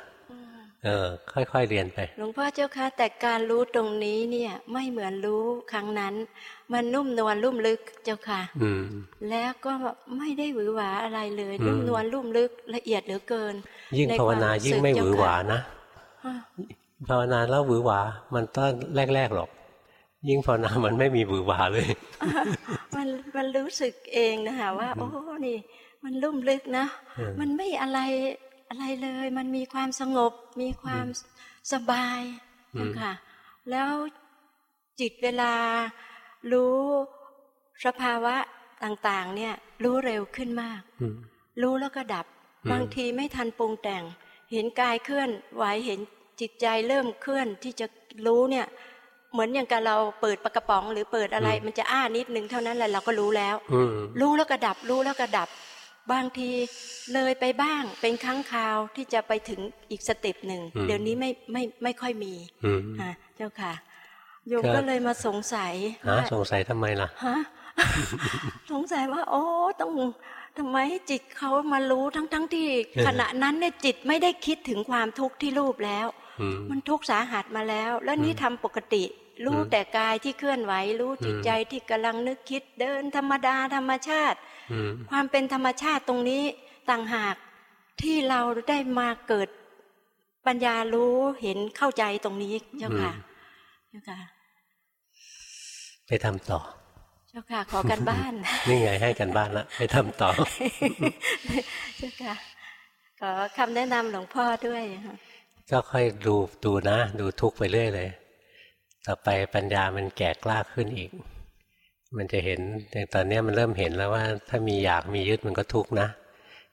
เออ ค่อยๆเรียนไป หลวงพ่อเจ้าค่ะแต่การรู้ตรงนี้เนี่ยไม่เหมือนรู้ครั้งนั้น มันนุ่มนวลลุ่มลึกเจ้าค่ะ อืแล้วก็ไม่ได้หวือหวาอะไรเลย นุ่มนวลลุ่มลึกละเอียดเหลือเกิน ยิ่งภาวนายิ่งไม่หวือหวานะภาวนาแล้วหวือหวา มันต้นแรกๆหรอก ยิ่งภาวนามันไม่มีหวือหวาเลย มันมันรู้สึกเองนะคะว่า โอ้นี่ มันลุ่มลึกนะ มันไม่อะไร อะไรเลย มันมีความสงบ มีความสบายนะคะแล้วจิตเวลารู้สภาวะต่าง ๆ เนี่ย รู้เร็วขึ้นมาก รู้แล้วก็ดับ บางทีไม่ทันปรุงแต่ง เห็นกายเคลื่อนไหวเห็นจิตใจเริ่มเคลื่อนที่จะรู้เนี่ย เหมือนอย่างกับเราเปิดปากกระป๋อง หรือเปิดอะไร มันจะอ้านิดนึงเท่านั้นแหละเราก็รู้แล้ว รู้แล้วก็ดับ รู้แล้วก็ดับ บางทีเลยไปบ้างเป็นครั้งคราวที่จะไปถึงอีก step หนึ่งเดี๋ยวนี้ไม่ไม่ไม่ค่อยมีฮะเจ้าค่ะ โยมก็เลยมาสงสัยฮะสงสัยทำไมล่ะฮะสงสัยว่า โอ้ต้องทำไมจิตเขามารู้ทั้งทั้งที่ ขณะนั้นเนี่ยจิตไม่ได้คิดถึงความทุกข์ที่รูปแล้ว มันทุกข์สาหัสมาแล้ว แล้วนี่ทำปกติ รู้แต่กายที่เคลื่อนไหว รู้จิตใจที่กำลังนึกคิดเดินธรรมดาธรรมชาติ ความเป็นธรรมชาติตรงนี้ต่างหากที่เราได้มาเกิดปัญญารู้เห็นเข้าใจตรงนี้เจ้าค่ะเจ้าค่ะ ไปทำต่อ เจ้าค่ะขอกันบ้าน นี่ไงให้กันบ้านละไปทำต่อ เจ้าค่ะขอคำแนะนำหลวงพ่อด้วยก็ค่อยดูดูนะ ดูทุกไปเรื่อยเลย ต่อไปปัญญามันแก่กล้าขึ้นอีก มันจะเห็นแต่ตอนนี้มันเริ่มเห็นแล้วว่า ถ้ามีอยากมียึดมันก็ทุกข์นะ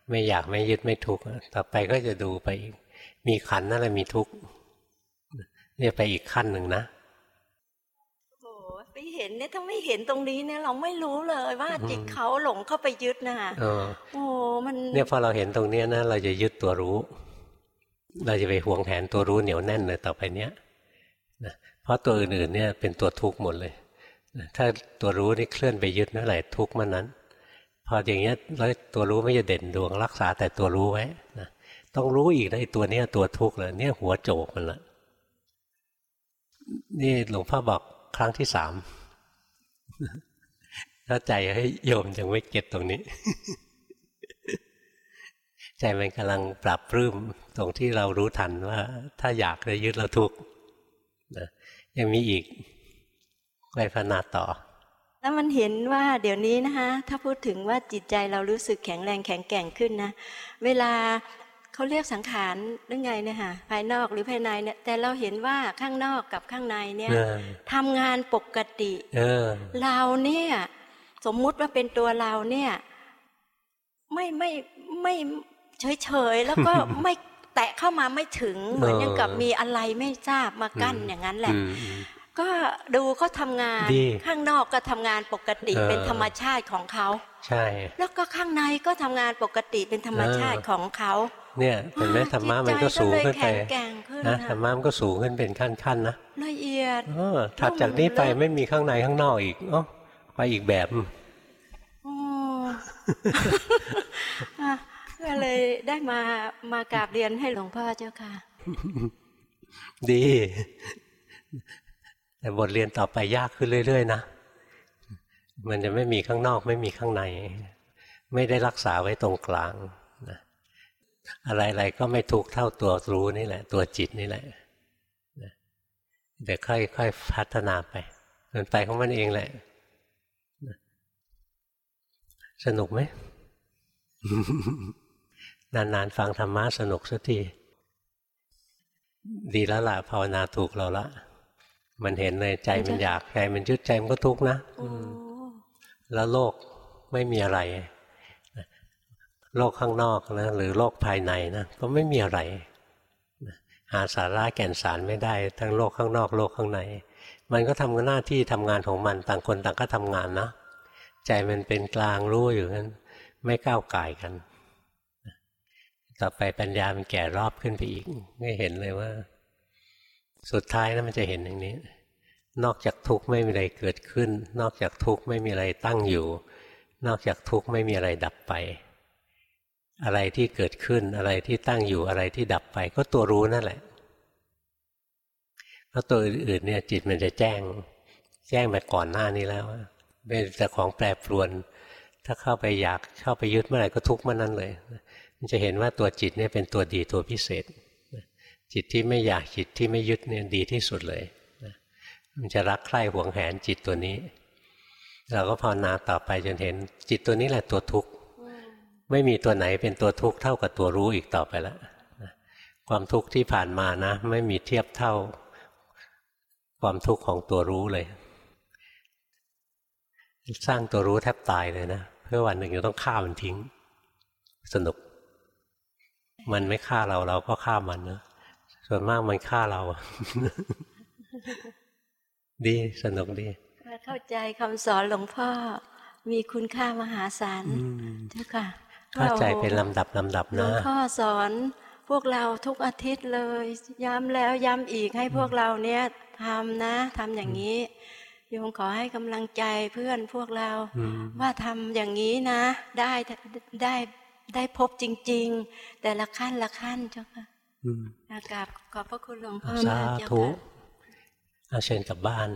ไม่อยากไม่ยึดไม่ทุกข์ต่อไปก็จะดูไปอีก มีขันนั่นแหละมีทุกข์เนี่ยไปอีกขั้นหนึ่งนะไปเห็นเนี่ยถ้าไม่เห็นตรงนี้เนี่ย เราไม่รู้เลยว่าจิตเขาหลงเข้าไปยึดนะโอ้มัน เนี่ยพอเราเห็นตรงเนี้ยนะเราจะยึดตัวรู้ เราจะไปห่วงแหนตัวรู้เหนียวแน่นเลยต่อไปเนี้ยนะ เพราะตัวอื่นๆเนี่ยเป็นตัวทุกข์หมดเลย ถ้าตัวรู้นี่เคลื่อนไปยึดนั่นแหละทุกข์มันนั้น พออย่างเงี้ยแล้วตัวรู้ไม่จะเด่นดวงรักษาแต่ตัวรู้ไว้นะต้องรู้อีกนะไอ้ตัวเนี้ยตัวทุกข์เลยเนี่ยหัวโจกมันละนี่หลวงพ่อบอกครั้งที่สามถ้าใจให้โยมยังไม่เก็ตตรงนี้ ใจมันกำลังปรับปรื้มตรงที่เรารู้ทันว่า ถ้าอยากจะยึดเราทุกข์นะ ยังมีอีกไปพนาต่อ แล้วมันเห็นว่าเดี๋ยวนี้นะคะถ้าพูดถึงว่าจิตใจเรารู้สึกแข็งแรงแข็งแกร่งขึ้นนะ เวลาเขาเรียกสังขารหรือไงเนี่ยค่ะภายนอกหรือภายในเนี่ย แต่เราเห็นว่าข้างนอกกับข้างในเนี่ยทำงานปกติเราเนี่ยสมมุติว่าเป็นตัวเราเนี่ย ไม่ไม่ไม่เฉยเฉยแล้วก็ไม่ แตะเข้ามาไม่ถึงเหมือนยังกับมีอะไรไม่ทราบมากั้นอย่างนั้นแหละก็ดูเขาทางานข้างนอกก็ทำงานปกติเป็นธรรมชาติของเขาใช่ แล้วก็ข้างในก็ทำงานปกติเป็นธรรมชาติของเขาเนี่ยเป็นไหมธรรมะมันก็สูงขึ้นไปนะธรรมะมันก็สูงขึ้นเป็นขั้นๆนะละเอียดเออถัดจากนี้ไปไม่มีข้างในข้างนอกอีกเอ๋อไปอีกแบบ ก็เลยได้มามากราบเรียนให้หลวงพ่อเจ้าค่ะ ดี แต่บทเรียนต่อไปยากขึ้นเรื่อย ๆ นะ มันจะไม่มีข้างนอกไม่มีข้างใน ไม่ได้รักษาไว้ตรงกลางอะไรๆก็ไม่ทุกเท่าตัวรู้นี่แหละ ตัวจิตนี่แหละเดี๋ยวค่อยๆพัฒนาไปมันไปของมันเองแหละ สนุกไหม นานๆฟังธรรมะสนุกสักทีดีแล้วล่ะภาวนาถูกเราละ มันเห็นเลยใจมันอยากใจมันยึดใจมันก็ทุกข์นะแล้วโลกไม่มีอะไร โลกข้างนอกนะหรือโลกภายในนะก็ไม่มีอะไรหาสาระแก่นสารไม่ได้ ทั้งโลกข้างนอกโลกข้างใน มันก็ทำหน้าที่ทำงานของมันต่างคนต่างก็ทำงานนะ ใจมันเป็นกลางรู้อยู่นั้นไม่ก้าวไก่กัน ต่อไปปัญญามันแก่รอบขึ้นไปอีกไม่เห็นเลยว่า สุดท้ายนะมันจะเห็นอย่างนี้ นอกจากทุกข์ไม่มีอะไรเกิดขึ้น นอกจากทุกข์ไม่มีอะไรตั้งอยู่ นอกจากทุกข์ไม่มีอะไรดับไป อะไรที่เกิดขึ้นอะไรที่ตั้งอยู่อะไรที่ดับไป ก็ตัวรู้นั่นแหละเพราะตัวอื่นๆเนี่ยจิตมันจะแจ้ง แจ้งมาก่อนหน้านี้แล้วเป็นแต่ของแปรปรวน ถ้าเข้าไปอยากเข้าไปยึดเมื่อไหร่ก็ทุกข์เมื่อนั้นเลย มันจะเห็นว่าตัวจิตเนี่ยเป็นตัวดีตัวพิเศษ จิตที่ไม่อยากจิตที่ไม่ยึดเนี่ยดีที่สุดเลย มันจะรักใคร่หวงแหนจิตตัวนี้ เราก็ภาวนาต่อไปจนเห็น จิตตัวนี้แหละตัวทุกข์ ไม่มีตัวไหนเป็นตัวทุกข์เท่ากับตัวรู้อีกต่อไปแล้วความทุกข์ที่ผ่านมานะ ไม่มีเทียบเท่าความทุกข์ของตัวรู้เลย สร้างตัวรู้แทบตายเลยนะ เพื่อวันหนึ่งจะต้องฆ่ามันทิ้ง สนุก มันไม่ฆ่าเราเราก็ฆ่ามันนะส่วนมากมันฆ่าเรา ดีสนุกดีเข้าใจคำสอนหลวงพ่อ มีคุณค่ามหาศาลเจ้าค่ะเข้าใจเป็นลำดับลำดับนะหลวงพ่อสอนพวกเราทุกอาทิตย์เลย ย้ำแล้วย้ำอีกให้พวกเราเนี้ยทำนะทำอย่างนี้ โยมขอให้กำลังใจเพื่อนพวกเรา ว่าทำอย่างนี้นะ ได้ได้ได้พบจริง ๆ แต่ละขั้นละขั้นเจ้าค่ะอากาศขอบพระคุณหลวงพ่อมากเจ้าค่ะเอาเชิญกลับบ้าน